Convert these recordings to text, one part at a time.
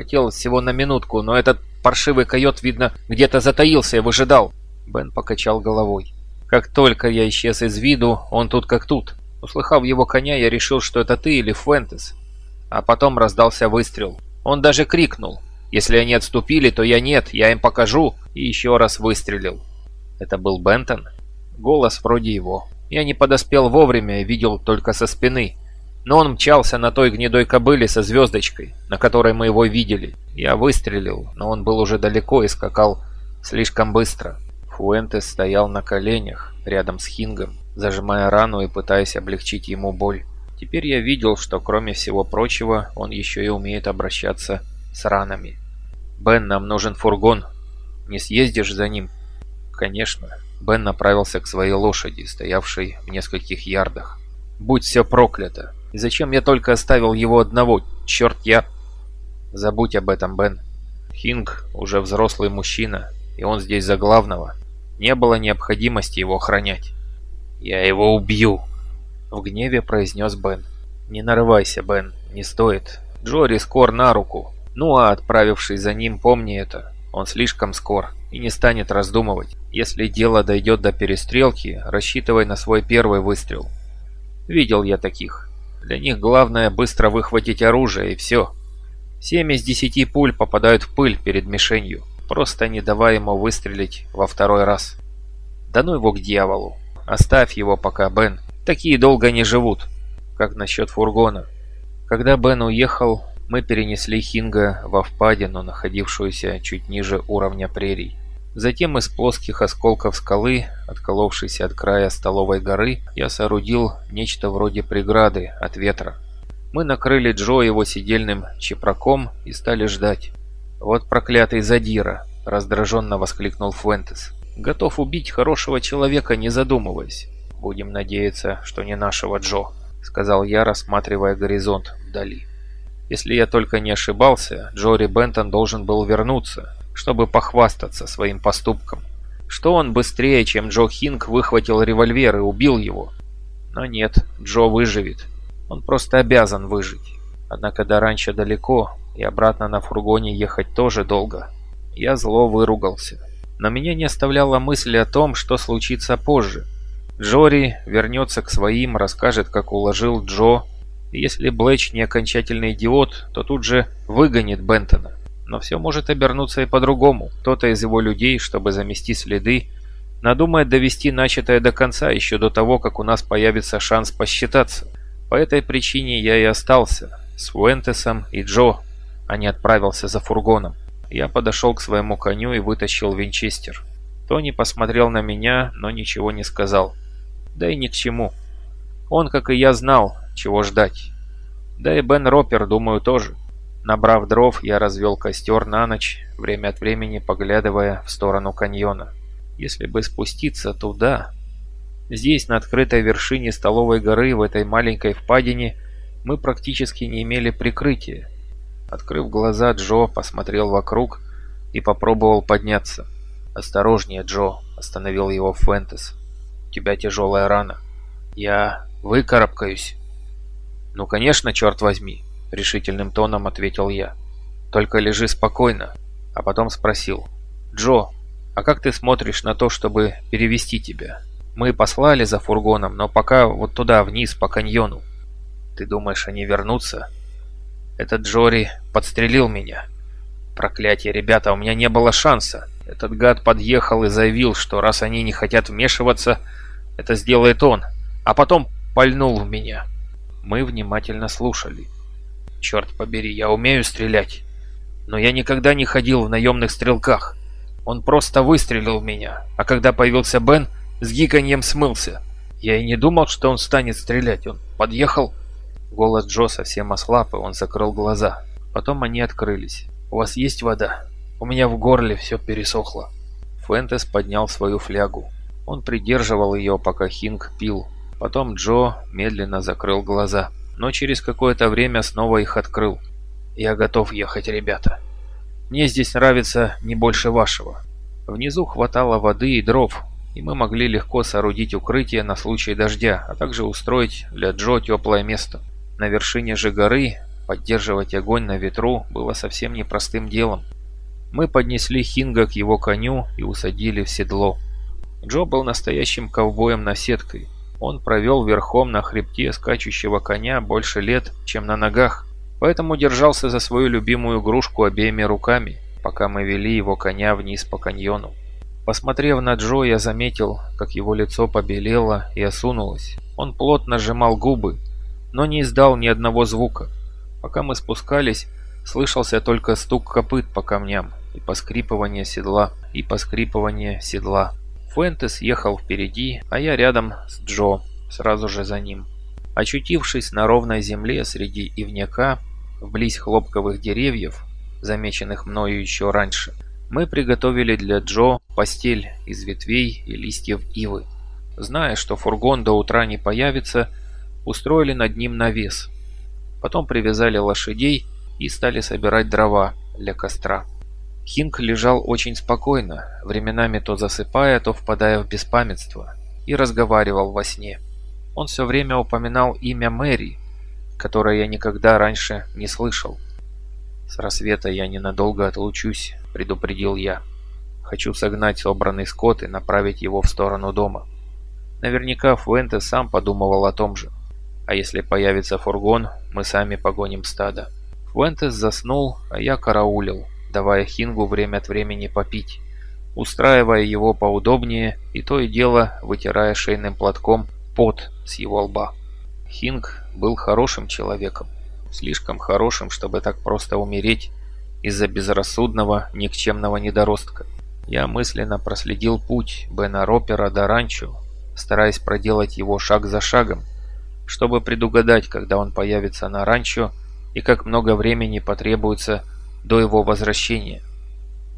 Хотел всего на минутку, но этот паршивый койот, видно, где-то затаился и выжидал. Бен покачал головой. Как только я исчез из виду, он тут как тут. Услыхав его коня, я решил, что это ты или Фуэнтес. А потом раздался выстрел. Он даже крикнул. Если они отступили, то я нет, я им покажу. И еще раз выстрелил. Это был Бентон? Голос вроде его. Я не подоспел вовремя видел только со спины. Но он мчался на той гнедой кобыле со звездочкой, на которой мы его видели. Я выстрелил, но он был уже далеко и скакал слишком быстро. Фуэнтес стоял на коленях рядом с Хингом, зажимая рану и пытаясь облегчить ему боль. Теперь я видел, что кроме всего прочего, он еще и умеет обращаться с ранами. «Бен, нам нужен фургон. Не съездишь за ним?» «Конечно». Бен направился к своей лошади, стоявшей в нескольких ярдах. «Будь все проклято! И зачем я только оставил его одного? Черт, я...» «Забудь об этом, Бен. Хинг уже взрослый мужчина, и он здесь за главного. Не было необходимости его охранять». «Я его убью!» В гневе произнес Бен. «Не нарывайся, Бен, не стоит. Джори скор на руку. Ну а отправившись за ним, помни это. Он слишком скор и не станет раздумывать. Если дело дойдет до перестрелки, рассчитывай на свой первый выстрел. Видел я таких. Для них главное быстро выхватить оружие и все. Семь из десяти пуль попадают в пыль перед мишенью, просто не давая ему выстрелить во второй раз. Да ну его к дьяволу. Оставь его пока, Бен. Такие долго не живут. Как насчет фургона? Когда Бен уехал, мы перенесли Хинга во впадину, находившуюся чуть ниже уровня прерий. Затем из плоских осколков скалы, отколовшейся от края столовой горы, я соорудил нечто вроде преграды от ветра. Мы накрыли Джо его сидельным чепраком и стали ждать. «Вот проклятый задира!» – раздраженно воскликнул Фуэнтес. «Готов убить хорошего человека, не задумываясь. Будем надеяться, что не нашего Джо», – сказал я, рассматривая горизонт вдали. Если я только не ошибался, Джори Бентон должен был вернуться, чтобы похвастаться своим поступком. Что он быстрее, чем Джо Хинг, выхватил револьвер и убил его? Но нет, Джо выживет. Он просто обязан выжить. Однако до раньше далеко, и обратно на фургоне ехать тоже долго. Я зло выругался. Но меня не оставляла мысль о том, что случится позже. Джори вернется к своим, расскажет, как уложил Джо если Блэч не окончательный идиот, то тут же выгонит Бентона. Но все может обернуться и по-другому. Кто-то из его людей, чтобы замести следы, надумает довести начатое до конца еще до того, как у нас появится шанс посчитаться. По этой причине я и остался с Фуэнтесом и Джо, а не отправился за фургоном. Я подошел к своему коню и вытащил винчестер. Тони посмотрел на меня, но ничего не сказал. Да и ни к чему. Он, как и я, знал, чего ждать. Да и Бен Ропер, думаю, тоже. Набрав дров, я развел костер на ночь, время от времени поглядывая в сторону каньона. Если бы спуститься туда... Здесь, на открытой вершине столовой горы, в этой маленькой впадине, мы практически не имели прикрытия. Открыв глаза, Джо посмотрел вокруг и попробовал подняться. «Осторожнее, Джо», — остановил его Фентес. «У тебя тяжелая рана». «Я выкарабкаюсь». «Ну, конечно, черт возьми», — решительным тоном ответил я. «Только лежи спокойно». А потом спросил. «Джо, а как ты смотришь на то, чтобы перевести тебя? Мы послали за фургоном, но пока вот туда, вниз, по каньону. Ты думаешь, они вернутся?» Этот Джори подстрелил меня. Проклятие, ребята, у меня не было шанса. Этот гад подъехал и заявил, что раз они не хотят вмешиваться, это сделает он. А потом пальнул в меня. Мы внимательно слушали. Черт побери, я умею стрелять. Но я никогда не ходил в наемных стрелках. Он просто выстрелил в меня, а когда появился Бен, с гиканьем смылся. Я и не думал, что он станет стрелять. Он подъехал... Голос Джо совсем ослаб, и он закрыл глаза. Потом они открылись. «У вас есть вода? У меня в горле все пересохло». Фентес поднял свою флягу. Он придерживал ее, пока Хинг пил. Потом Джо медленно закрыл глаза, но через какое-то время снова их открыл. «Я готов ехать, ребята. Мне здесь нравится не больше вашего». Внизу хватало воды и дров, и мы могли легко соорудить укрытие на случай дождя, а также устроить для Джо теплое место. На вершине же горы, поддерживать огонь на ветру было совсем непростым делом. Мы поднесли Хинга к его коню и усадили в седло. Джо был настоящим ковбоем на сеткой. Он провел верхом на хребте скачущего коня больше лет, чем на ногах, поэтому держался за свою любимую игрушку обеими руками, пока мы вели его коня вниз по каньону. Посмотрев на Джо, я заметил, как его лицо побелело и осунулось. Он плотно сжимал губы, но не издал ни одного звука. Пока мы спускались, слышался только стук копыт по камням и поскрипывание седла, и поскрипывание седла. Фуэнтес ехал впереди, а я рядом с Джо, сразу же за ним. Очутившись на ровной земле среди ивняка, вблизь хлопковых деревьев, замеченных мною еще раньше, мы приготовили для Джо постель из ветвей и листьев ивы. Зная, что фургон до утра не появится, устроили над ним навес. Потом привязали лошадей и стали собирать дрова для костра. Хинг лежал очень спокойно, временами то засыпая, то впадая в беспамятство, и разговаривал во сне. Он все время упоминал имя Мэри, которое я никогда раньше не слышал. «С рассвета я ненадолго отлучусь», — предупредил я. «Хочу согнать собранный скот и направить его в сторону дома». Наверняка Фуэнте сам подумывал о том же. А если появится фургон, мы сами погоним стадо. Фуэнтес заснул, а я караулил, давая Хингу время от времени попить, устраивая его поудобнее и то и дело вытирая шейным платком пот с его лба. Хинг был хорошим человеком, слишком хорошим, чтобы так просто умереть из-за безрассудного, никчемного недоростка. Я мысленно проследил путь Бена Ропера до ранчо, стараясь проделать его шаг за шагом, чтобы предугадать, когда он появится на ранчо и как много времени потребуется до его возвращения.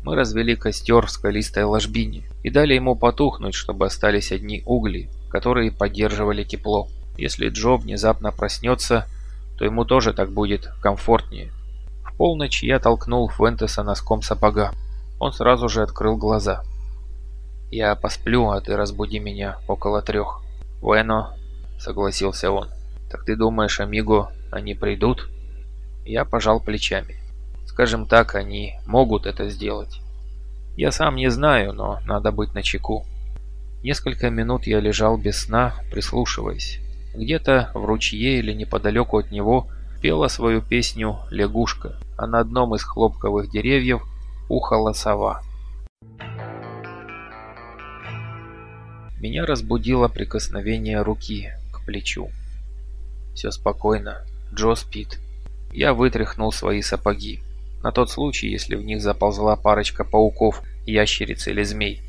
Мы развели костер в скалистой ложбине и дали ему потухнуть, чтобы остались одни угли, которые поддерживали тепло. Если Джо внезапно проснется, то ему тоже так будет комфортнее. В полночь я толкнул Фуэнтеса носком сапога. Он сразу же открыл глаза. «Я посплю, а ты разбуди меня около трех». «Bueno», — согласился он. «Так ты думаешь, Амиго, они придут?» Я пожал плечами. Скажем так, они могут это сделать. Я сам не знаю, но надо быть начеку. Несколько минут я лежал без сна, прислушиваясь. Где-то в ручье или неподалеку от него пела свою песню лягушка, а на одном из хлопковых деревьев ухала сова. Меня разбудило прикосновение руки к плечу. Все спокойно. Джо спит. Я вытряхнул свои сапоги. На тот случай, если в них заползла парочка пауков, ящериц или змей.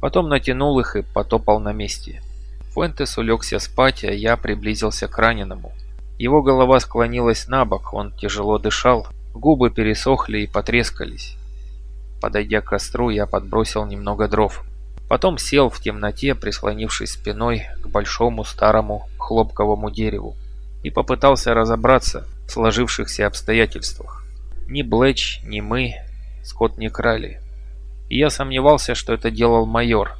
Потом натянул их и потопал на месте. Фуэнтес улегся спать, а я приблизился к раненому. Его голова склонилась на бок, он тяжело дышал, губы пересохли и потрескались. Подойдя к костру, я подбросил немного дров. Потом сел в темноте, прислонившись спиной к большому старому хлопковому дереву, и попытался разобраться в сложившихся обстоятельствах. Ни Блэч, ни мы скот не крали. И я сомневался, что это делал майор.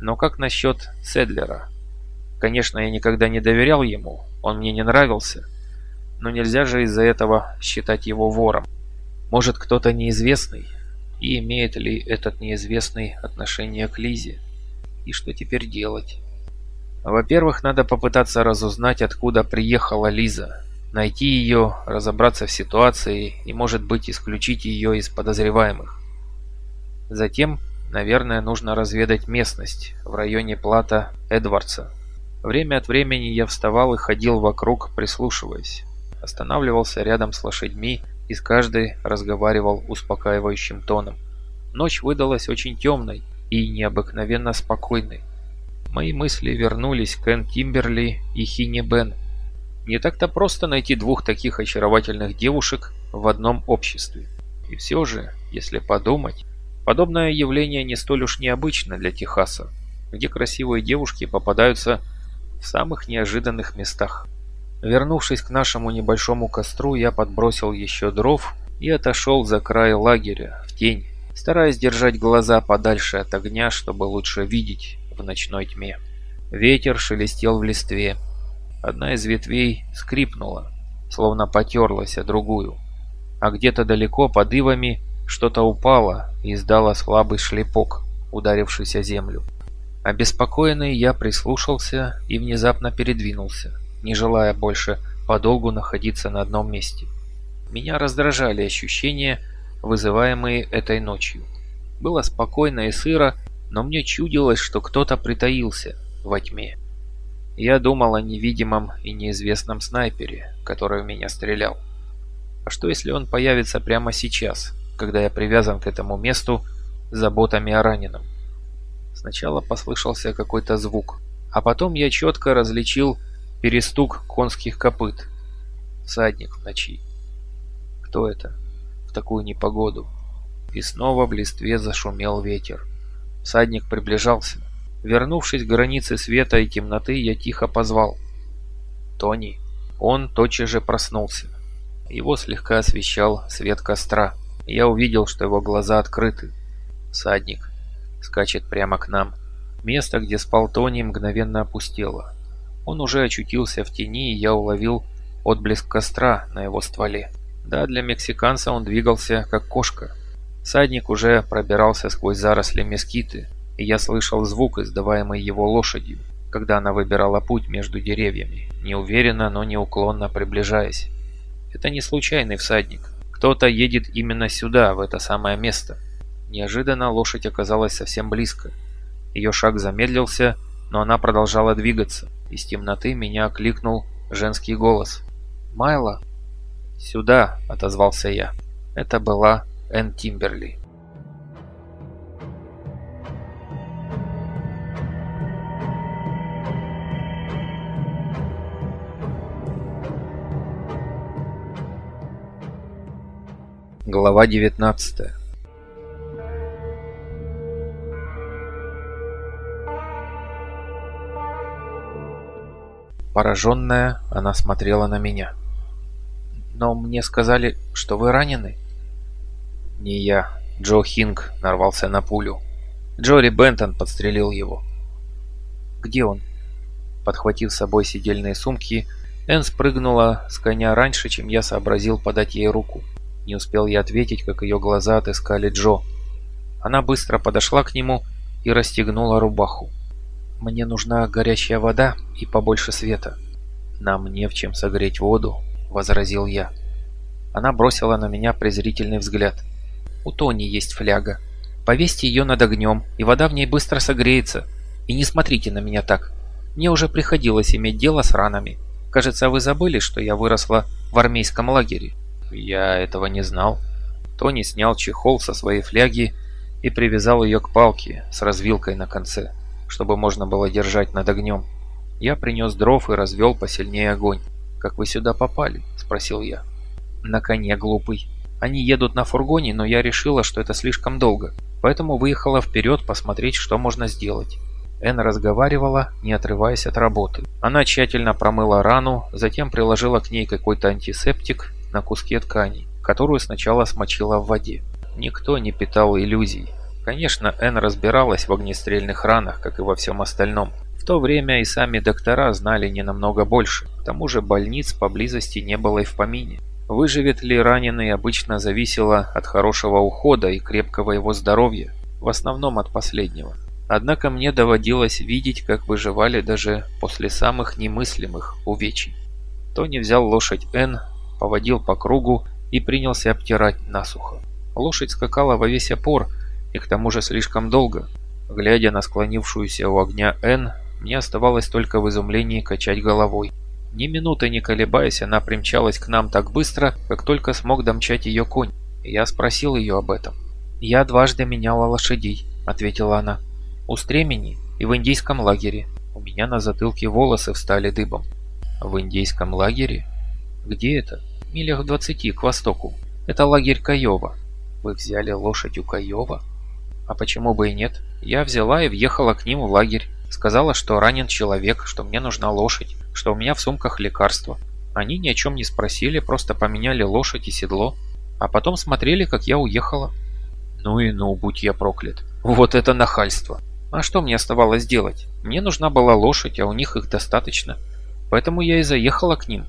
Но как насчет Седлера? Конечно, я никогда не доверял ему, он мне не нравился. Но нельзя же из-за этого считать его вором. Может, кто-то неизвестный? И имеет ли этот неизвестный отношение к Лизе? И что теперь делать? Во-первых, надо попытаться разузнать, откуда приехала Лиза. Найти ее, разобраться в ситуации и, может быть, исключить ее из подозреваемых. Затем, наверное, нужно разведать местность в районе плата Эдвардса. Время от времени я вставал и ходил вокруг, прислушиваясь. Останавливался рядом с лошадьми и с каждой разговаривал успокаивающим тоном. Ночь выдалась очень темной и необыкновенно спокойной. Мои мысли вернулись к Энн Кимберли и Хине Бен. Не так-то просто найти двух таких очаровательных девушек в одном обществе. И все же, если подумать, подобное явление не столь уж необычно для Техаса, где красивые девушки попадаются в самых неожиданных местах. Вернувшись к нашему небольшому костру, я подбросил еще дров и отошел за край лагеря, в тень, стараясь держать глаза подальше от огня, чтобы лучше видеть в ночной тьме. Ветер шелестел в листве. Одна из ветвей скрипнула. словно потерлась о другую. А где-то далеко под ивами что-то упало и издало слабый шлепок, ударившись о землю. Обеспокоенный я прислушался и внезапно передвинулся, не желая больше подолгу находиться на одном месте. Меня раздражали ощущения, вызываемые этой ночью. Было спокойно и сыро, но мне чудилось, что кто-то притаился во тьме. Я думал о невидимом и неизвестном снайпере, который в меня стрелял. А что если он появится прямо сейчас, когда я привязан к этому месту заботами о раненом? Сначала послышался какой-то звук, а потом я четко различил перестук конских копыт. Всадник в ночи. Кто это? В такую непогоду. И снова в листве зашумел ветер. Всадник приближался. Вернувшись к границе света и темноты, я тихо позвал. «Тони». Он тотчас же проснулся. Его слегка освещал свет костра. Я увидел, что его глаза открыты. Всадник скачет прямо к нам. Место, где спал Тони, мгновенно опустело. Он уже очутился в тени, и я уловил отблеск костра на его стволе. Да, для мексиканца он двигался как кошка. Садник уже пробирался сквозь заросли мескиты, и я слышал звук, издаваемый его лошадью, когда она выбирала путь между деревьями, неуверенно, но неуклонно приближаясь. Это не случайный всадник. Кто-то едет именно сюда, в это самое место. Неожиданно лошадь оказалась совсем близко. Ее шаг замедлился, но она продолжала двигаться. Из темноты меня окликнул женский голос. «Майло!» «Сюда!» — отозвался я. Это была Энн Тимберли. Глава 19 Пораженная, она смотрела на меня. «Но мне сказали, что вы ранены?» «Не я. Джо Хинг нарвался на пулю. Джори Бентон подстрелил его». «Где он?» Подхватив с собой сидельные сумки, Энн спрыгнула с коня раньше, чем я сообразил подать ей руку. Не успел я ответить, как ее глаза отыскали Джо. Она быстро подошла к нему и расстегнула рубаху. «Мне нужна горячая вода и побольше света». «Нам не в чем согреть воду», — возразил я. Она бросила на меня презрительный взгляд. «У Тони есть фляга. Повесьте ее над огнем, и вода в ней быстро согреется. И не смотрите на меня так. Мне уже приходилось иметь дело с ранами. Кажется, вы забыли, что я выросла в армейском лагере». «Я этого не знал». Тони снял чехол со своей фляги и привязал ее к палке с развилкой на конце чтобы можно было держать над огнем. Я принес дров и развел посильнее огонь. «Как вы сюда попали?» – спросил я. «На коне, глупый. Они едут на фургоне, но я решила, что это слишком долго, поэтому выехала вперед посмотреть, что можно сделать». Эн разговаривала, не отрываясь от работы. Она тщательно промыла рану, затем приложила к ней какой-то антисептик на куске ткани, которую сначала смочила в воде. Никто не питал иллюзий. Конечно, Энн разбиралась в огнестрельных ранах, как и во всем остальном. В то время и сами доктора знали не намного больше. К тому же больниц поблизости не было и в помине. Выживет ли раненый обычно зависело от хорошего ухода и крепкого его здоровья, в основном от последнего. Однако мне доводилось видеть, как выживали даже после самых немыслимых увечий. Тони взял лошадь Н, поводил по кругу и принялся обтирать насухо. Лошадь скакала во весь опор, и к тому же слишком долго. Глядя на склонившуюся у огня Н, мне оставалось только в изумлении качать головой. Ни минуты не колебаясь, она примчалась к нам так быстро, как только смог домчать ее конь. Я спросил ее об этом. «Я дважды меняла лошадей», — ответила она. «У стремени и в индийском лагере. У меня на затылке волосы встали дыбом». «В индийском лагере? Где это?» «Милях двадцати, к востоку. Это лагерь Каева». «Вы взяли лошадь у Каева?» А почему бы и нет? Я взяла и въехала к ним в лагерь. Сказала, что ранен человек, что мне нужна лошадь, что у меня в сумках лекарства. Они ни о чем не спросили, просто поменяли лошадь и седло. А потом смотрели, как я уехала. Ну и ну, будь я проклят. Вот это нахальство. А что мне оставалось делать? Мне нужна была лошадь, а у них их достаточно. Поэтому я и заехала к ним.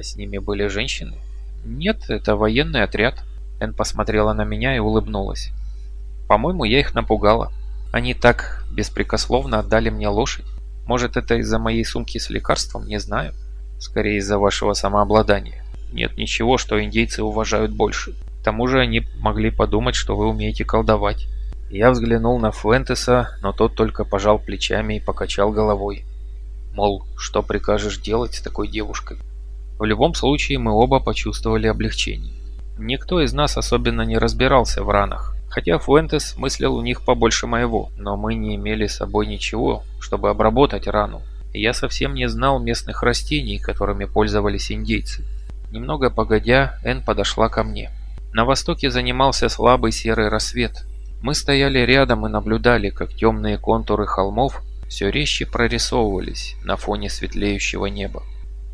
А с ними были женщины? Нет, это военный отряд. Эн посмотрела на меня и улыбнулась. По-моему, я их напугала. Они так беспрекословно отдали мне лошадь. Может, это из-за моей сумки с лекарством, не знаю. Скорее, из-за вашего самообладания. Нет ничего, что индейцы уважают больше. К тому же они могли подумать, что вы умеете колдовать. Я взглянул на Фуэнтеса, но тот только пожал плечами и покачал головой. Мол, что прикажешь делать с такой девушкой? В любом случае, мы оба почувствовали облегчение. Никто из нас особенно не разбирался в ранах, хотя Фуэнтес мыслил у них побольше моего, но мы не имели с собой ничего, чтобы обработать рану. Я совсем не знал местных растений, которыми пользовались индейцы. Немного погодя, Энн подошла ко мне. На востоке занимался слабый серый рассвет. Мы стояли рядом и наблюдали, как темные контуры холмов все резче прорисовывались на фоне светлеющего неба.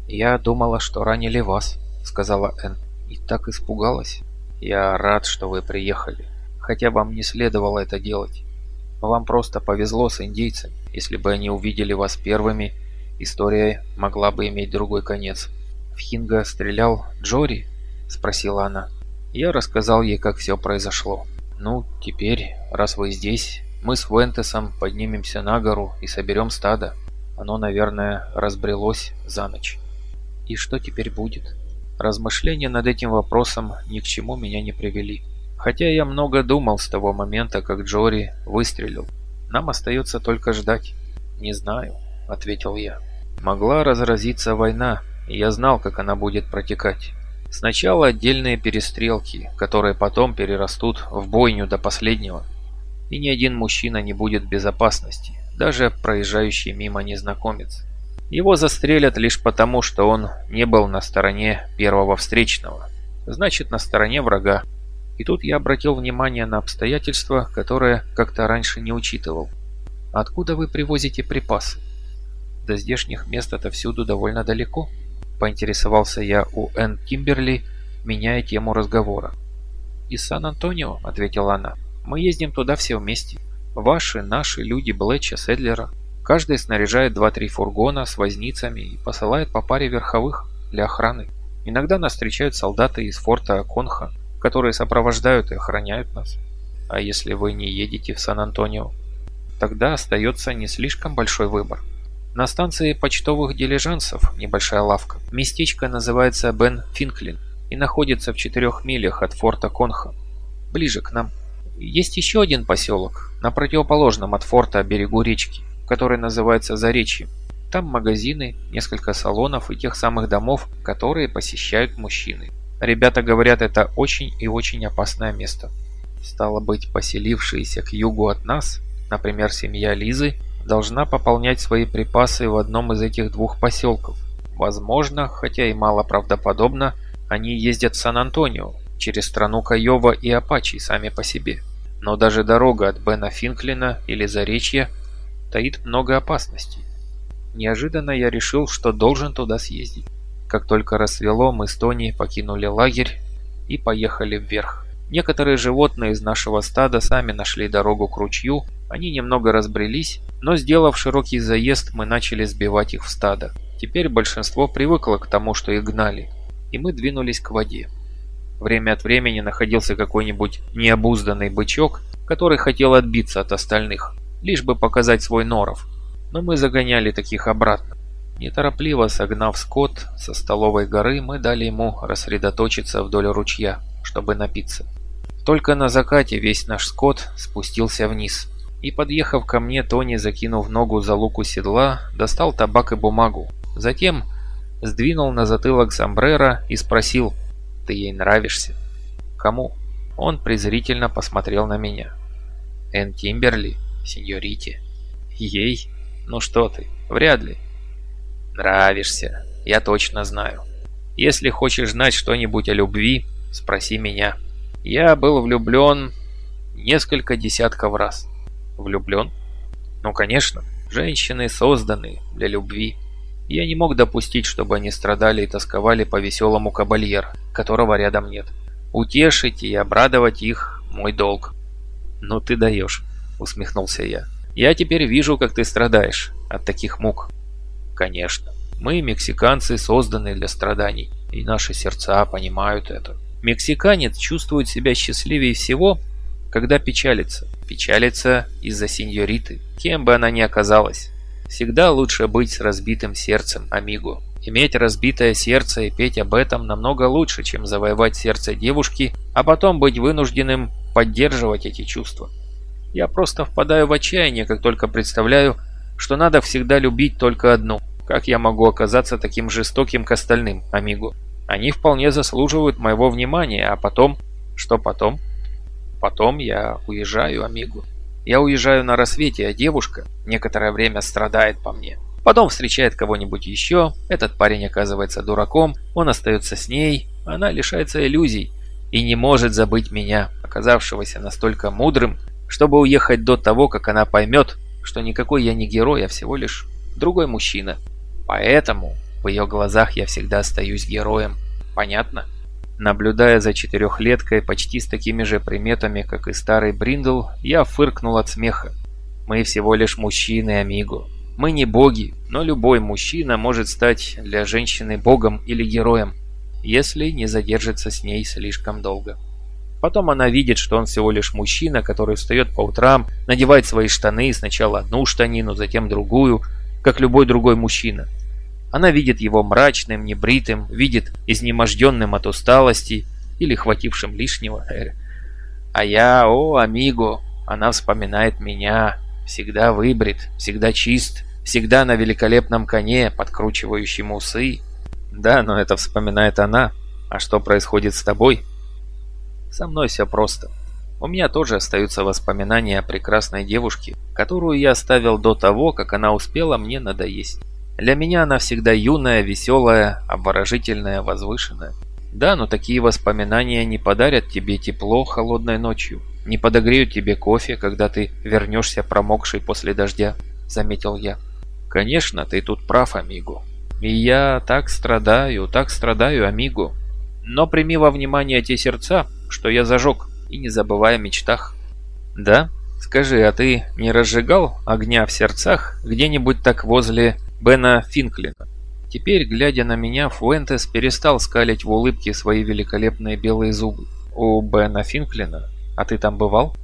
«Я думала, что ранили вас», — сказала Энн. «И так испугалась. Я рад, что вы приехали. Хотя вам не следовало это делать. Вам просто повезло с индейцами. Если бы они увидели вас первыми, история могла бы иметь другой конец». «В Хинга стрелял Джори?» — спросила она. Я рассказал ей, как все произошло. «Ну, теперь, раз вы здесь, мы с Вентесом поднимемся на гору и соберем стадо. Оно, наверное, разбрелось за ночь. И что теперь будет? Размышления над этим вопросом ни к чему меня не привели. Хотя я много думал с того момента, как Джори выстрелил. Нам остается только ждать. «Не знаю», — ответил я. «Могла разразиться война, и я знал, как она будет протекать. Сначала отдельные перестрелки, которые потом перерастут в бойню до последнего и ни один мужчина не будет в безопасности, даже проезжающий мимо незнакомец. Его застрелят лишь потому, что он не был на стороне первого встречного, значит на стороне врага. И тут я обратил внимание на обстоятельства, которые как-то раньше не учитывал. Откуда вы привозите припасы? До здешних мест отовсюду довольно далеко. Поинтересовался я у Энн Кимберли, меняя тему разговора. «Из Сан-Антонио», — ответила она. Мы ездим туда все вместе. Ваши, наши люди Блэча, Седлера. Каждый снаряжает 2-3 фургона с возницами и посылает по паре верховых для охраны. Иногда нас встречают солдаты из форта Конха, которые сопровождают и охраняют нас. А если вы не едете в Сан-Антонио, тогда остается не слишком большой выбор. На станции почтовых дилижансов небольшая лавка. Местечко называется Бен Финклин и находится в четырех милях от форта Конха, ближе к нам. Есть еще один поселок, на противоположном от форта берегу речки, который называется Заречье. Там магазины, несколько салонов и тех самых домов, которые посещают мужчины. Ребята говорят, это очень и очень опасное место. Стало быть, поселившиеся к югу от нас, например, семья Лизы, должна пополнять свои припасы в одном из этих двух поселков. Возможно, хотя и мало правдоподобно, они ездят в Сан-Антонио, через страну Каева и Апачи сами по себе. Но даже дорога от Бена Финклина или Заречья таит много опасностей. Неожиданно я решил, что должен туда съездить. Как только рассвело, мы с Тони покинули лагерь и поехали вверх. Некоторые животные из нашего стада сами нашли дорогу к ручью, они немного разбрелись, но сделав широкий заезд, мы начали сбивать их в стадо. Теперь большинство привыкло к тому, что их гнали, и мы двинулись к воде. Время от времени находился какой-нибудь необузданный бычок, который хотел отбиться от остальных, лишь бы показать свой норов. Но мы загоняли таких обратно. Неторопливо согнав скот со столовой горы, мы дали ему рассредоточиться вдоль ручья, чтобы напиться. Только на закате весь наш скот спустился вниз. И подъехав ко мне, Тони, закинув ногу за луку седла, достал табак и бумагу. Затем сдвинул на затылок сомбреро и спросил – ты ей нравишься. Кому? Он презрительно посмотрел на меня. Энн Тимберли, сеньорите. Ей? Ну что ты, вряд ли. Нравишься, я точно знаю. Если хочешь знать что-нибудь о любви, спроси меня. Я был влюблен несколько десятков раз. Влюблен? Ну, конечно, женщины созданы для любви. Я не мог допустить, чтобы они страдали и тосковали по веселому кабальер, которого рядом нет. Утешить и обрадовать их – мой долг. «Ну ты даешь», – усмехнулся я. «Я теперь вижу, как ты страдаешь от таких мук». «Конечно. Мы, мексиканцы, созданы для страданий. И наши сердца понимают это. Мексиканец чувствует себя счастливее всего, когда печалится. Печалится из-за сеньориты, кем бы она ни оказалась. Всегда лучше быть с разбитым сердцем, амиго. Иметь разбитое сердце и петь об этом намного лучше, чем завоевать сердце девушки, а потом быть вынужденным поддерживать эти чувства. Я просто впадаю в отчаяние, как только представляю, что надо всегда любить только одну. Как я могу оказаться таким жестоким к остальным, амиго? Они вполне заслуживают моего внимания, а потом... Что потом? Потом я уезжаю, амигу. Я уезжаю на рассвете, а девушка некоторое время страдает по мне. Потом встречает кого-нибудь еще, этот парень оказывается дураком, он остается с ней, она лишается иллюзий и не может забыть меня, оказавшегося настолько мудрым, чтобы уехать до того, как она поймет, что никакой я не герой, а всего лишь другой мужчина. Поэтому в ее глазах я всегда остаюсь героем. Понятно? Наблюдая за четырехлеткой почти с такими же приметами, как и старый Бриндл, я фыркнул от смеха. Мы всего лишь мужчины, амиго. Мы не боги, но любой мужчина может стать для женщины богом или героем, если не задержится с ней слишком долго. Потом она видит, что он всего лишь мужчина, который встает по утрам, надевает свои штаны, сначала одну штанину, затем другую, как любой другой мужчина. Она видит его мрачным, небритым, видит изнеможденным от усталости или хватившим лишнего. А я, о, амиго, она вспоминает меня, всегда выбрит, всегда чист, всегда на великолепном коне, подкручивающем усы. Да, но это вспоминает она. А что происходит с тобой? Со мной все просто. У меня тоже остаются воспоминания о прекрасной девушке, которую я оставил до того, как она успела мне надоесть. Для меня она всегда юная, веселая, обворожительная, возвышенная. Да, но такие воспоминания не подарят тебе тепло холодной ночью, не подогреют тебе кофе, когда ты вернешься промокший после дождя, заметил я. Конечно, ты тут прав, амигу. И я так страдаю, так страдаю, амигу. Но прими во внимание те сердца, что я зажег, и не забывай о мечтах. Да? Скажи, а ты не разжигал огня в сердцах где-нибудь так возле Бена Финклина. Теперь, глядя на меня, Фуэнтес перестал скалить в улыбке свои великолепные белые зубы. «У Бена Финклина? А ты там бывал?»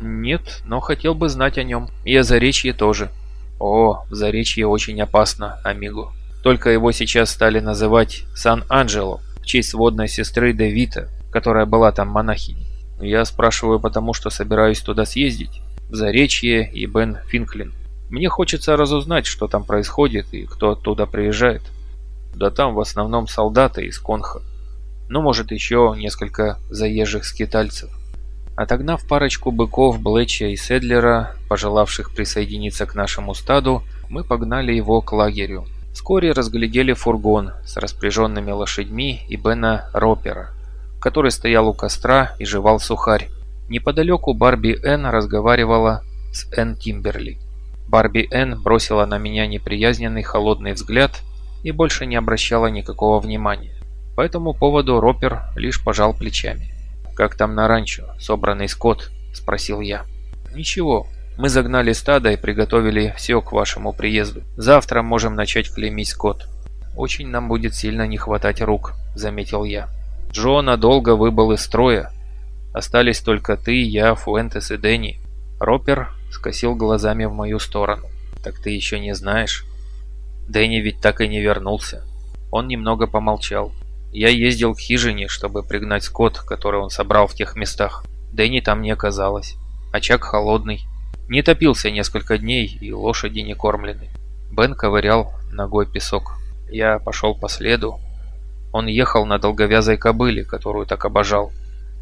«Нет, но хотел бы знать о нем. И о Заречье тоже». «О, в Заречье очень опасно, амиго. Только его сейчас стали называть Сан-Анджело, в честь сводной сестры Девита, которая была там монахиней. Я спрашиваю потому, что собираюсь туда съездить. В Заречье и Бен Финклин. Мне хочется разузнать, что там происходит и кто оттуда приезжает. Да там в основном солдаты из Конха. Ну, может, еще несколько заезжих скитальцев. Отогнав парочку быков Блэча и Седлера, пожелавших присоединиться к нашему стаду, мы погнали его к лагерю. Вскоре разглядели фургон с распряженными лошадьми и Бена Ропера, который стоял у костра и жевал сухарь. Неподалеку Барби Энн разговаривала с Энн Тимберли. Барби Энн бросила на меня неприязненный холодный взгляд и больше не обращала никакого внимания. По этому поводу Ропер лишь пожал плечами. «Как там на ранчо, собранный скот?» – спросил я. «Ничего, мы загнали стадо и приготовили все к вашему приезду. Завтра можем начать клеймить скот. Очень нам будет сильно не хватать рук», – заметил я. «Джо надолго выбыл из строя. Остались только ты, я, Фуэнтес и Дэнни. Ропер скосил глазами в мою сторону. «Так ты еще не знаешь?» Дэнни ведь так и не вернулся. Он немного помолчал. Я ездил к хижине, чтобы пригнать скот, который он собрал в тех местах. Дэнни там не оказалось. Очаг холодный. Не топился несколько дней, и лошади не кормлены. Бен ковырял ногой песок. Я пошел по следу. Он ехал на долговязой кобыле, которую так обожал.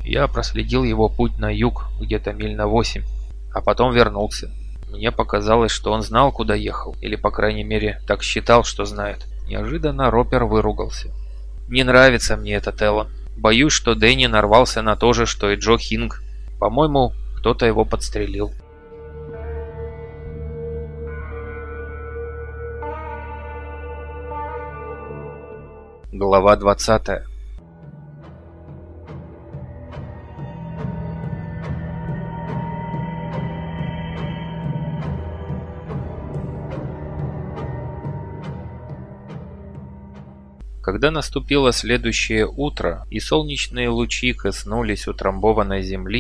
Я проследил его путь на юг, где-то миль на восемь а потом вернулся. Мне показалось, что он знал, куда ехал, или, по крайней мере, так считал, что знает. Неожиданно Ропер выругался. «Не нравится мне этот Эллен. Боюсь, что Дэнни нарвался на то же, что и Джо Хинг. По-моему, кто-то его подстрелил». Глава 20 Когда наступило следующее утро, и солнечные лучи коснулись утрамбованной земли,